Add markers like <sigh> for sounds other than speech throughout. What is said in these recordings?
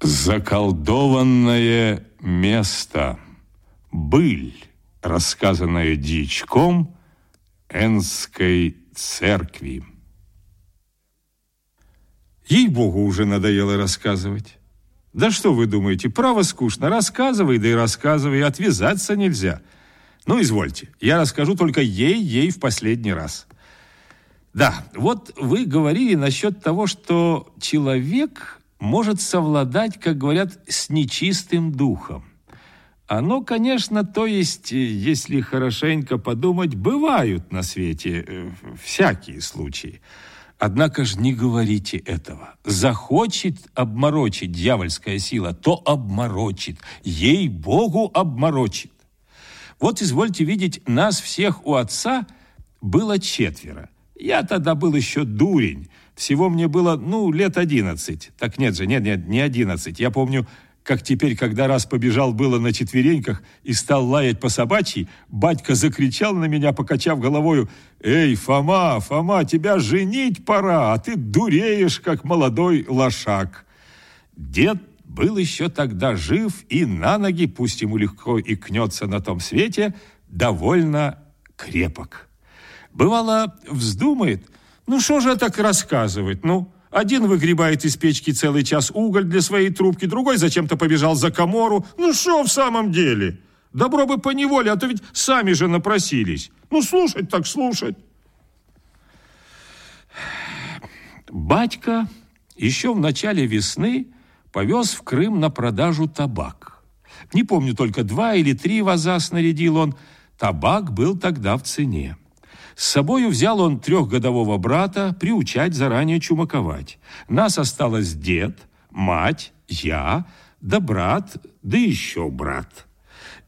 Заколдованное место. Быль, рассказанная дичком Энской церкви. Ей-богу, уже надоело рассказывать. Да что вы думаете, право скучно. Рассказывай, да и рассказывай, отвязаться нельзя. Ну, извольте, я расскажу только ей-ей в последний раз. Да, вот вы говорили насчет того, что человек может совладать, как говорят, с нечистым духом. Оно, конечно, то есть, если хорошенько подумать, бывают на свете э, всякие случаи. Однако же не говорите этого. Захочет обморочить дьявольская сила, то обморочит. Ей-богу обморочит. Вот извольте видеть, нас всех у отца было четверо. Я тогда был еще дурень. Всего мне было, ну, лет одиннадцать. Так нет же, нет, нет, не одиннадцать. Я помню, как теперь, когда раз побежал было на четвереньках и стал лаять по собачьи, батька закричал на меня, покачав головою, «Эй, Фома, Фома, тебя женить пора, а ты дуреешь, как молодой лошак». Дед был еще тогда жив и на ноги, пусть ему легко и кнется на том свете, довольно крепок. Бывало, вздумает, ну что же так рассказывать, ну... Один выгребает из печки целый час уголь для своей трубки, другой зачем-то побежал за комору. Ну что в самом деле? Добро бы по неволе, а то ведь сами же напросились. Ну слушать так слушать. Батька еще в начале весны повез в Крым на продажу табак. Не помню, только два или три ваза снарядил он. Табак был тогда в цене. С собою взял он трехгодового брата приучать заранее чумаковать. Нас осталось дед, мать, я, да брат, да еще брат.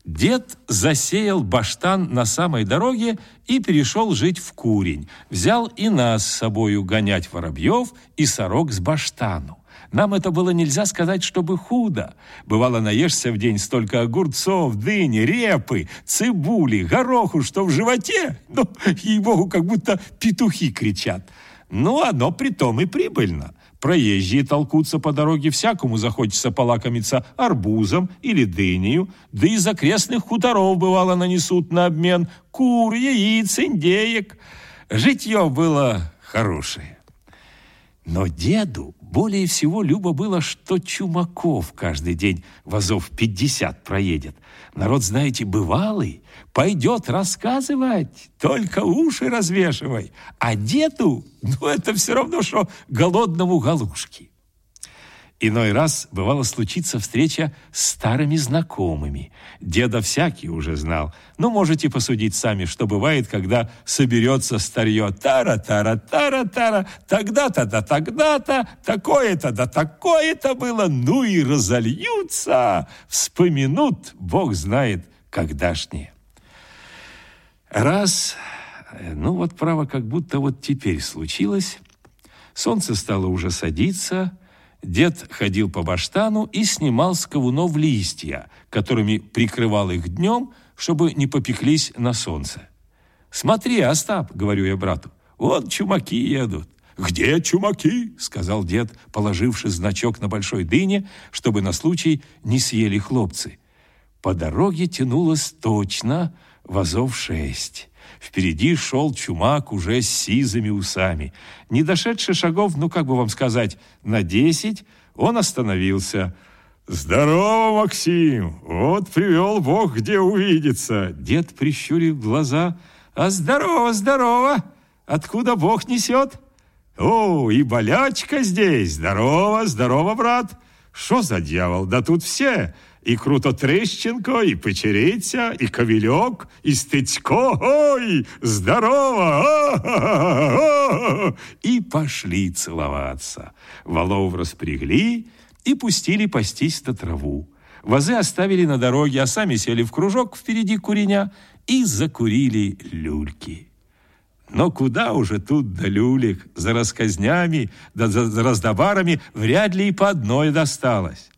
Дед засеял баштан на самой дороге и перешел жить в курень. Взял и нас с собою гонять воробьев и сорок с баштану. Нам это было нельзя сказать, чтобы худо. Бывало, наешься в день столько огурцов, дыни, репы, цибули, гороху, что в животе, ну, ей-богу, как будто петухи кричат. Ну, оно притом и прибыльно. Проезжие толкутся по дороге, всякому захочется полакомиться арбузом или дынею, да из окрестных хуторов, бывало, нанесут на обмен кур, яиц, индеек. Житье было хорошее. Но деду более всего любо было, что Чумаков каждый день вазов 50 проедет. Народ, знаете, бывалый, пойдет рассказывать, только уши развешивай. А деду, ну это все равно, что голодному галушки. Иной раз бывало случиться встреча с старыми знакомыми. Деда всякий уже знал. Но ну, можете посудить сами, что бывает, когда соберется старье. Тара-тара-тара-тара, тогда-то да тогда-то, такое-то да такое-то было. Ну и разольются, вспомянут, Бог знает, когда-шние. Раз, ну вот право, как будто вот теперь случилось, солнце стало уже садиться, Дед ходил по баштану и снимал с ковунов листья, которыми прикрывал их днем, чтобы не попеклись на солнце. «Смотри, Остап», — говорю я брату, — «вот чумаки едут». «Где чумаки?» — сказал дед, положивши значок на большой дыне, чтобы на случай не съели хлопцы. По дороге тянулось точно вазов шесть. Впереди шел чумак уже с сизыми усами. Не дошедший шагов, ну как бы вам сказать, на десять, он остановился. «Здорово, Максим! Вот привел Бог, где увидеться!» Дед прищурил глаза. «А здорово, здорово! Откуда Бог несет?» «О, и болячка здесь! Здорово, здорово, брат! Что за дьявол? Да тут все! і Крутотрещенко, і Печериця, і Ковільок, і Стецько. Ой, здорово! <laughs> И пошли целоваться. Волов распрягли и пустили пастись на траву. Вазы оставили на дороге, а сами сели в кружок впереди куреня и закурили люльки. Но куда уже тут до люлек? За рассказнями, да за раздобарами вряд ли и по одной досталось.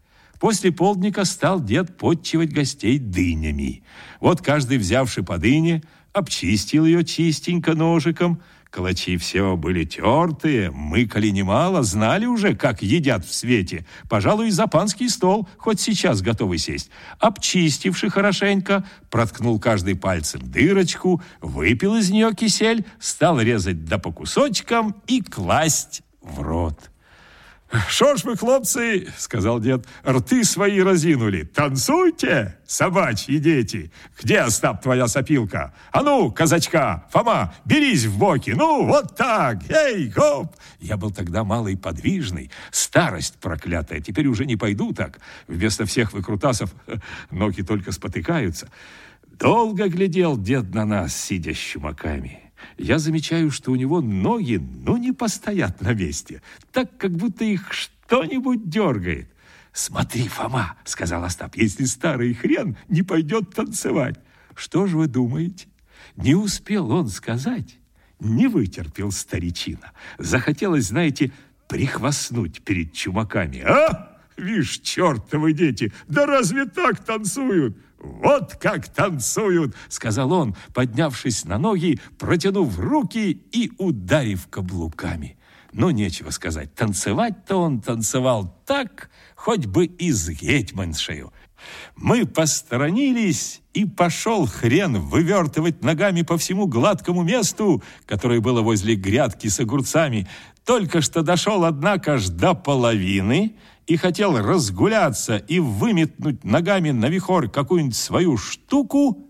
После полдника стал дед подчивать гостей дынями. Вот каждый, взявший по дыне, обчистил ее чистенько ножиком, Калачи все были тертые, мыкали немало, знали уже, как едят в свете. Пожалуй, за панский стол, хоть сейчас готовы сесть. Обчистивши хорошенько, проткнул каждый пальцем дырочку, выпил из нее кисель, стал резать да по кусочкам и класть в рот. «Шо ж вы, хлопцы, — сказал дед, — рты свои разинули. Танцуйте, собачьи дети. Где, Остап, твоя сопилка? А ну, казачка, Фома, берись в боки. Ну, вот так, эй, хоп!» Я был тогда малый подвижный, старость проклятая. Теперь уже не пойду так. Вместо всех выкрутасов <laughs> ноги только спотыкаются. Долго глядел дед на нас, сидя с чумаками я замечаю, что у него ноги, ну, не постоят на месте, так, как будто их что-нибудь дергает. «Смотри, Фома», — сказал Остап, — «если старый хрен не пойдет танцевать». Что же вы думаете? Не успел он сказать, не вытерпел старичина. Захотелось, знаете, прихвастнуть перед чумаками. «А, вишь, чертовы дети, да разве так танцуют?» «Вот как танцуют!» — сказал он, поднявшись на ноги, протянув руки и ударив каблуками. Но нечего сказать, танцевать-то он танцевал так, хоть бы и с гетьманшею. Мы посторонились, и пошел хрен вывертывать ногами по всему гладкому месту, которое было возле грядки с огурцами. Только что дошел, однако, аж до половины — и хотел разгуляться и выметнуть ногами на вихор какую-нибудь свою штуку,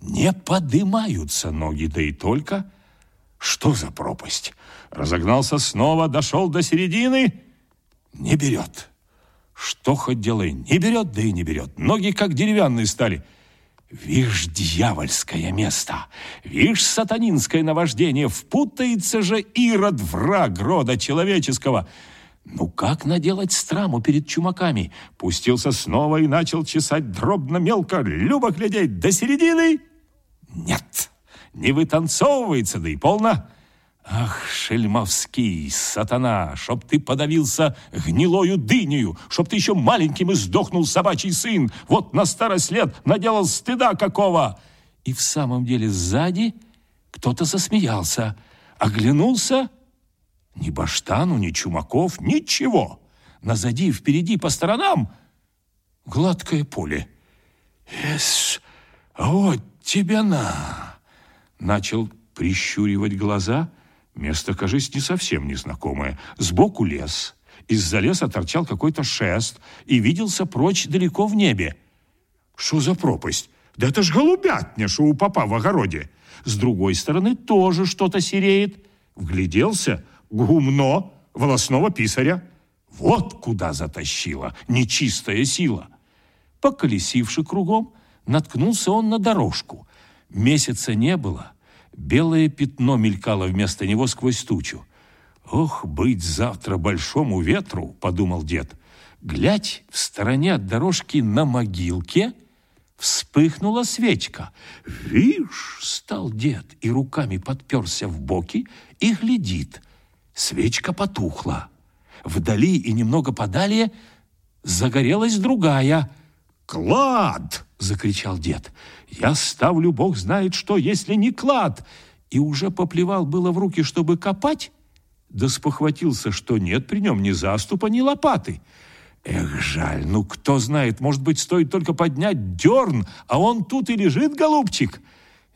не подымаются ноги, да и только. Что за пропасть? Разогнался снова, дошел до середины, не берет. Что хоть делай, не берет, да и не берет. Ноги как деревянные стали. Вишь, дьявольское место, вишь, сатанинское наваждение, впутается же Ирод, враг рода человеческого — ну как наделать страму перед чумаками? Пустился снова и начал чесать дробно-мелко, любо глядеть до середины. Нет, не вытанцовывается, да и полно. Ах, шельмовский сатана, чтоб ты подавился гнилою дынею, чтоб ты еще маленьким и сдохнул собачий сын, вот на старость лет наделал стыда какого. И в самом деле сзади кто-то засмеялся, оглянулся — ни баштану, ни чумаков, ничего. Назади, впереди, по сторонам гладкое поле. «Эс, вот тебе на!» Начал прищуривать глаза. Место, кажись, не совсем незнакомое. Сбоку лес. Из-за леса торчал какой-то шест и виделся прочь далеко в небе. Что за пропасть? Да это ж голубятня, что у папа в огороде. С другой стороны тоже что-то сереет. Вгляделся, гумно волосного писаря. Вот куда затащила нечистая сила. Поколесивши кругом, наткнулся он на дорожку. Месяца не было. Белое пятно мелькало вместо него сквозь тучу. «Ох, быть завтра большому ветру!» — подумал дед. Глядь, в стороне от дорожки на могилке вспыхнула свечка. «Вишь!» — стал дед и руками подперся в боки и глядит — Свечка потухла. Вдали и немного подалее загорелась другая. «Клад!» — закричал дед. «Я ставлю, бог знает что, если не клад!» И уже поплевал было в руки, чтобы копать, да спохватился, что нет при нем ни заступа, ни лопаты. Эх, жаль, ну кто знает, может быть, стоит только поднять дерн, а он тут и лежит, голубчик.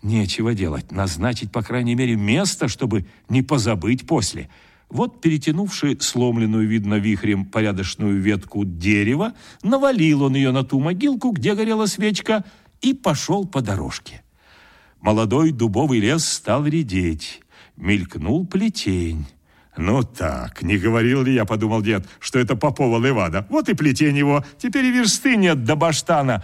Нечего делать, назначить, по крайней мере, место, чтобы не позабыть после. Вот, перетянувший сломленную, видно, вихрем порядочную ветку дерева, навалил он ее на ту могилку, где горела свечка, и пошел по дорожке. Молодой дубовый лес стал редеть. Мелькнул плетень. «Ну так, не говорил ли я, — подумал дед, — что это Попова Левада? Вот и плетень его, теперь и версты нет до баштана».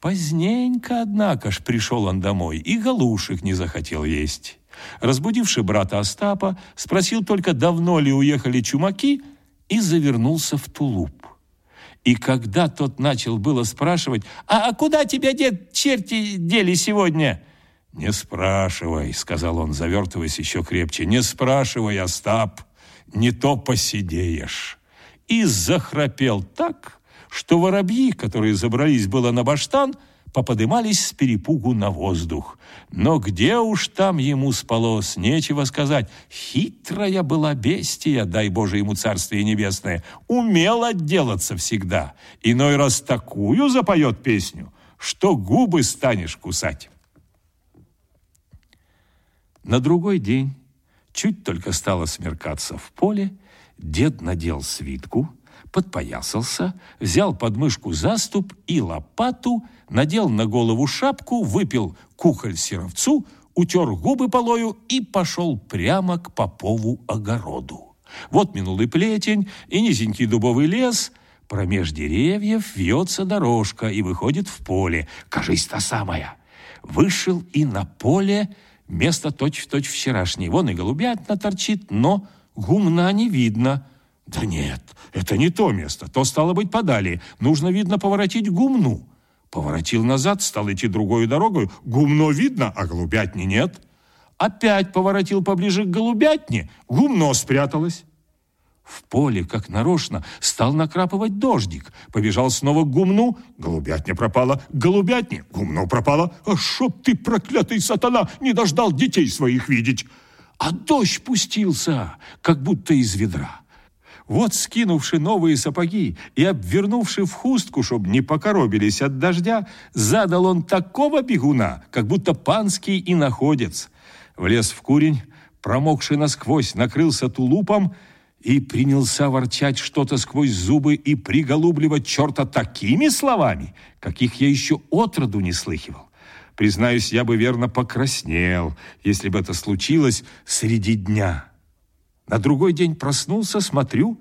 Поздненько, однако ж, пришел он домой, и галушек не захотел есть. Разбудивший брата Остапа, спросил только, давно ли уехали чумаки, и завернулся в тулуп. И когда тот начал было спрашивать, «А, а куда тебя, дед, черти дели сегодня?» «Не спрашивай», — сказал он, завертываясь еще крепче, «не спрашивай, Остап, не то посидеешь». И захрапел так, что воробьи, которые забрались было на баштан, поподымались с перепугу на воздух. Но где уж там ему спалось, нечего сказать. Хитрая была бестия, дай Боже ему царствие небесное, умел отделаться всегда. Иной раз такую запоет песню, что губы станешь кусать. На другой день, чуть только стало смеркаться в поле, дед надел свитку, подпоясался, взял под мышку заступ и лопату, надел на голову шапку, выпил кухоль серовцу, утер губы полою и пошел прямо к попову огороду. Вот минулый плетень и низенький дубовый лес, промеж деревьев вьется дорожка и выходит в поле. Кажись, та самая. Вышел и на поле место точь-в-точь -точь вчерашней. Вон и голубятна торчит, но гумна не видно – да нет, это не то место, то стало быть подали. Нужно, видно, поворотить гумну. Поворотил назад, стал идти другой дорогой. Гумно видно, а голубятни нет. Опять поворотил поближе к голубятне, гумно спряталось. В поле, как нарочно, стал накрапывать дождик. Побежал снова к гумну, голубятня пропала. К голубятне, гумно пропало. А чтоб ты, проклятый сатана, не дождал детей своих видеть. А дождь пустился, как будто из ведра. Вот, скинувши новые сапоги и обвернувши в хустку, чтобы не покоробились от дождя, задал он такого бегуна, как будто панский и находец. Влез в курень, промокший насквозь, накрылся тулупом и принялся ворчать что-то сквозь зубы и приголубливать черта такими словами, каких я еще отроду не слыхивал. Признаюсь, я бы верно покраснел, если бы это случилось среди дня». На другой день проснулся, смотрю,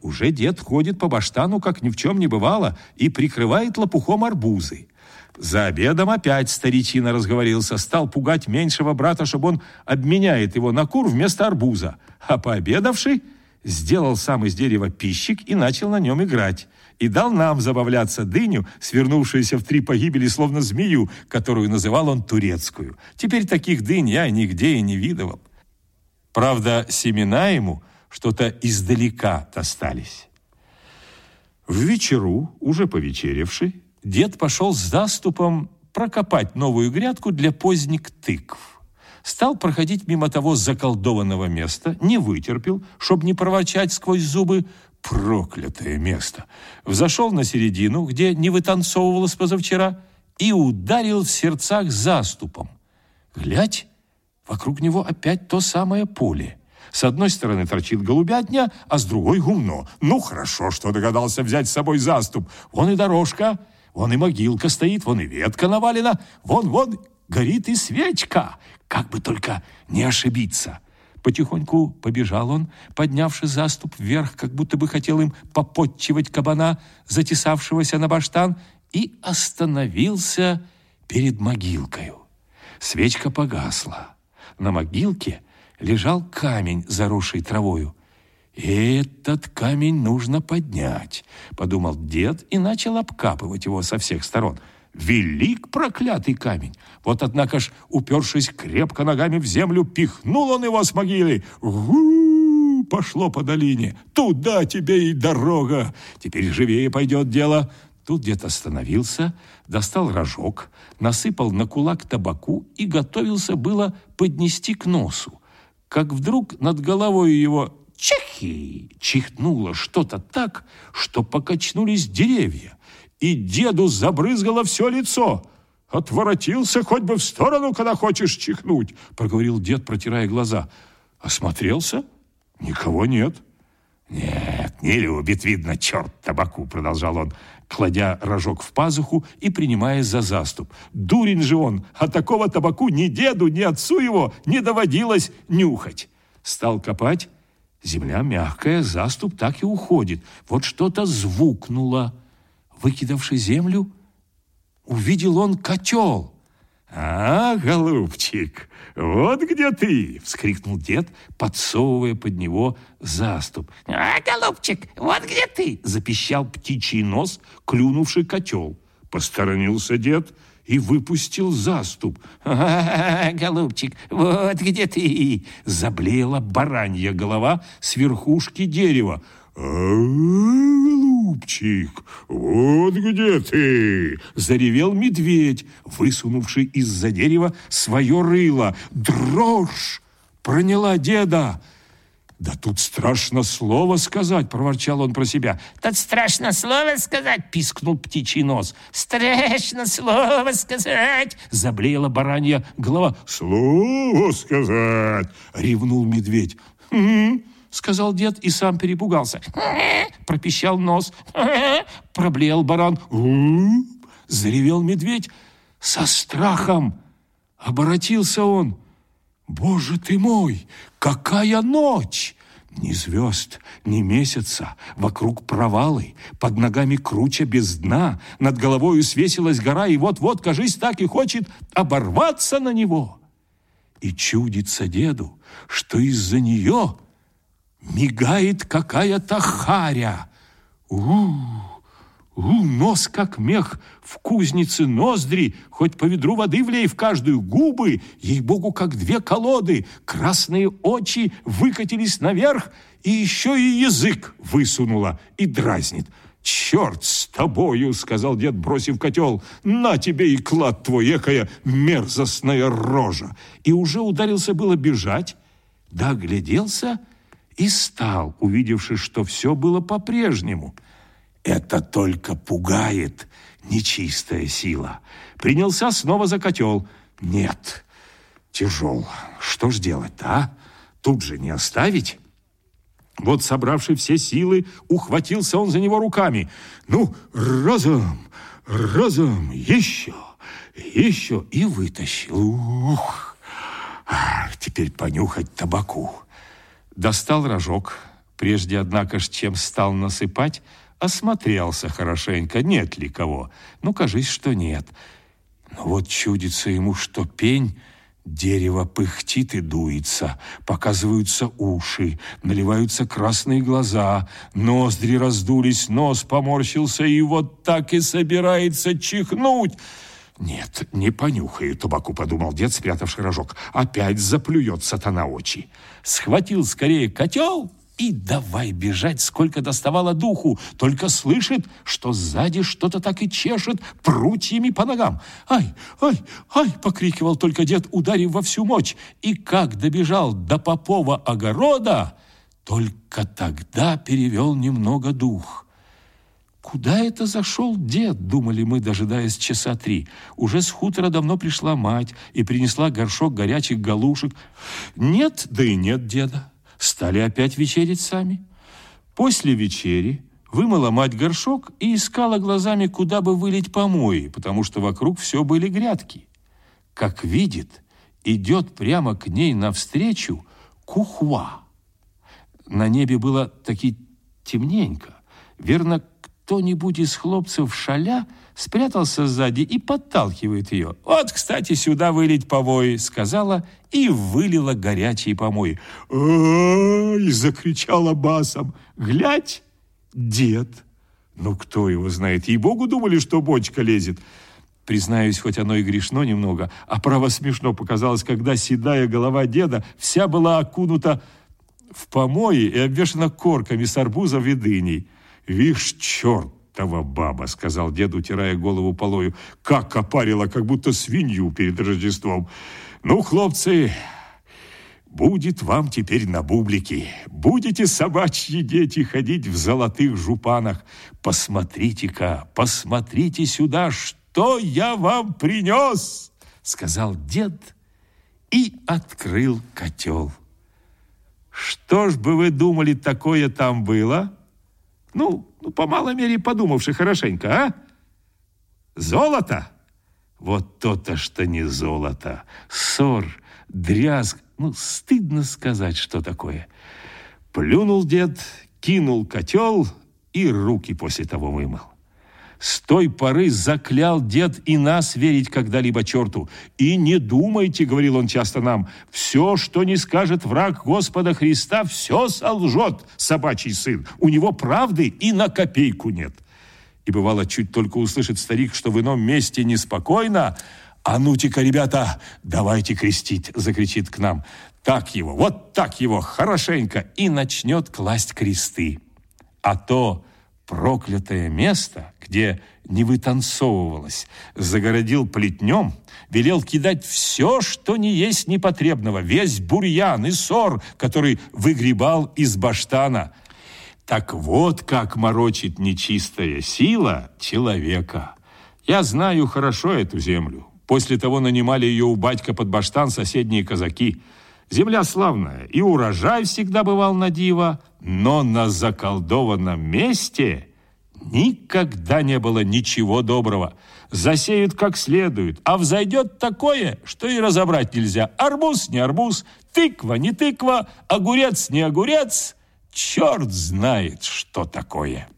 уже дед ходит по баштану, как ни в чем не бывало, и прикрывает лопухом арбузы. За обедом опять старичина разговорился, стал пугать меньшего брата, чтобы он обменяет его на кур вместо арбуза. А пообедавший сделал сам из дерева пищик и начал на нем играть. И дал нам забавляться дыню, свернувшуюся в три погибели, словно змею, которую называл он турецкую. Теперь таких дынь я нигде и не видывал. Правда, семена ему что-то издалека достались. В вечеру, уже повечеревший, дед пошел с заступом прокопать новую грядку для поздних тыкв. Стал проходить мимо того заколдованного места, не вытерпел, чтобы не проворчать сквозь зубы проклятое место. Взошел на середину, где не вытанцовывалось позавчера, и ударил в сердцах заступом. Глядь, Вокруг него опять то самое поле. С одной стороны торчит голубятня, а с другой гумно. Ну, хорошо, что догадался взять с собой заступ. Вон и дорожка, вон и могилка стоит, вон и ветка навалена, вон-вон горит и свечка. Как бы только не ошибиться. Потихоньку побежал он, поднявший заступ вверх, как будто бы хотел им попотчевать кабана, затесавшегося на баштан, и остановился перед могилкою. Свечка погасла. На могилке лежал камень, заросший травою. «Этот камень нужно поднять», — подумал дед и начал обкапывать его со всех сторон. Велик проклятый камень! Вот, однако ж, упершись крепко ногами в землю, пихнул он его с могилы. Гу! Пошло по долине. Туда тебе и дорога. Теперь живее пойдет дело. Тут дед остановился, достал рожок, насыпал на кулак табаку и готовился было поднести к носу. Как вдруг над головой его чехи чихнуло что-то так, что покачнулись деревья, и деду забрызгало все лицо. «Отворотился хоть бы в сторону, когда хочешь чихнуть», — проговорил дед, протирая глаза. Осмотрелся? Никого нет. «Нет, не любит, видно, черт табаку», — продолжал он, кладя рожок в пазуху и принимая за заступ. «Дурень же он, а такого табаку ни деду, ни отцу его не доводилось нюхать». Стал копать, земля мягкая, заступ так и уходит. Вот что-то звукнуло. Выкидавши землю, увидел он котел — «А, голубчик, вот где ты!» — вскрикнул дед, подсовывая под него заступ. «А, голубчик, вот где ты!» — запищал птичий нос, клюнувший котел. Посторонился дед и выпустил заступ. «А, голубчик, вот где ты!» — заблеяла баранья голова с верхушки дерева. «А, голубчик, вот где ты!» Заревел медведь, высунувший из-за дерева свое рыло. Дрожь проняла деда. «Да тут страшно слово сказать!» – проворчал он про себя. «Тут страшно слово сказать!» – пискнул птичий нос. «Страшно слово сказать!» – заблеяла баранья голова. «Слово сказать!» – ревнул медведь. «Хм!» – сказал дед и сам перепугался. Пропищал нос. Проблеял баран. Заревел медведь. Со страхом оборотился он. Боже ты мой, какая ночь! Ни звезд, ни месяца, вокруг провалы, под ногами круче без дна, над головою свесилась гора, и вот-вот, кажись, так и хочет оборваться на него. И чудится деду, что из-за нее мигает какая-то харя. У-у-у! У, нос как мех, в кузнице ноздри, хоть по ведру воды влей в каждую губы, ей-богу, как две колоды, красные очи выкатились наверх, и еще и язык высунула и дразнит. «Черт с тобою!» — сказал дед, бросив котел. «На тебе и клад твой, экая мерзостная рожа!» И уже ударился было бежать, да огляделся и стал, увидевши, что все было по-прежнему — это только пугает нечистая сила. Принялся снова за котел. Нет, тяжел. Что ж делать-то, а? Тут же не оставить? Вот, собравший все силы, ухватился он за него руками. Ну, разом, разом, еще, еще и вытащил. Ух! Теперь понюхать табаку. Достал рожок. Прежде, однако ж, чем стал насыпать, осмотрелся хорошенько, нет ли кого. Ну, кажись, что нет. Но вот чудится ему, что пень... Дерево пыхтит и дуется, показываются уши, наливаются красные глаза, ноздри раздулись, нос поморщился и вот так и собирается чихнуть. «Нет, не понюхаю табаку», — подумал дед, спрятавший рожок. «Опять заплюет сатана очи». Схватил скорее котел и давай бежать, сколько доставало духу, только слышит, что сзади что-то так и чешет прутьями по ногам. «Ай, ай, ай!» — покрикивал только дед, ударив во всю мощь. И как добежал до попова огорода, только тогда перевел немного дух. Куда это зашел дед, думали мы, дожидаясь часа три. Уже с хутора давно пришла мать и принесла горшок горячих галушек. Нет, да и нет деда. Стали опять вечерить сами. После вечери вымыла мать горшок и искала глазами, куда бы вылить помои, потому что вокруг все были грядки. Как видит, идет прямо к ней навстречу кухва. На небе было таки темненько. Верно, кто-нибудь из хлопцев шаля спрятался сзади и подталкивает ее. «Вот, кстати, сюда вылить помой», — сказала и вылила горячие помои. «Ай!» — закричала басом. «Глядь, дед!» Ну, кто его знает? Ей-богу думали, что бочка лезет. Признаюсь, хоть оно и грешно немного, а право смешно показалось, когда седая голова деда вся была окунута в помои и обвешана корками с арбузов и дыней. «Вишь, чертова баба!» — сказал дед, утирая голову полою. «Как опарила, как будто свинью перед Рождеством! Ну, хлопцы, будет вам теперь на бублике. Будете собачьи дети ходить в золотых жупанах. Посмотрите-ка, посмотрите сюда, что я вам принес!» — сказал дед и открыл котел. «Что ж бы вы думали, такое там было?» Ну, ну, по малой мере, подумавши хорошенько, а? Золото? Вот то-то, что не золото. Ссор, дрязг. Ну, стыдно сказать, что такое. Плюнул дед, кинул котел и руки после того вымыл. С той поры заклял дед и нас верить когда-либо черту. И не думайте, говорил он часто нам, все, что не скажет враг Господа Христа, все солжет, собачий сын. У него правды и на копейку нет. И бывало, чуть только услышит старик, что в ином месте неспокойно, «А ну-ка, ребята, давайте крестить!» – закричит к нам. «Так его, вот так его, хорошенько!» И начнет класть кресты. А то проклятое место, где не вытанцовывалось, загородил плетнем, велел кидать все, что не есть непотребного, весь бурьян и сор, который выгребал из баштана. Так вот, как морочит нечистая сила человека. Я знаю хорошо эту землю. После того нанимали ее у батька под баштан соседние казаки. Земля славная, и урожай всегда бывал на диво, но на заколдованном месте никогда не было ничего доброго. Засеют как следует, а взойдет такое, что и разобрать нельзя. Арбуз не арбуз, тыква не тыква, огурец не огурец. Черт знает, что такое.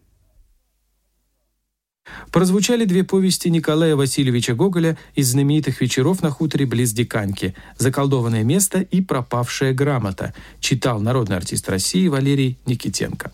Прозвучали две повести Николая Васильевича Гоголя из знаменитых вечеров на хуторе близ Диканьки «Заколдованное место» и «Пропавшая грамота», читал народный артист России Валерий Никитенко.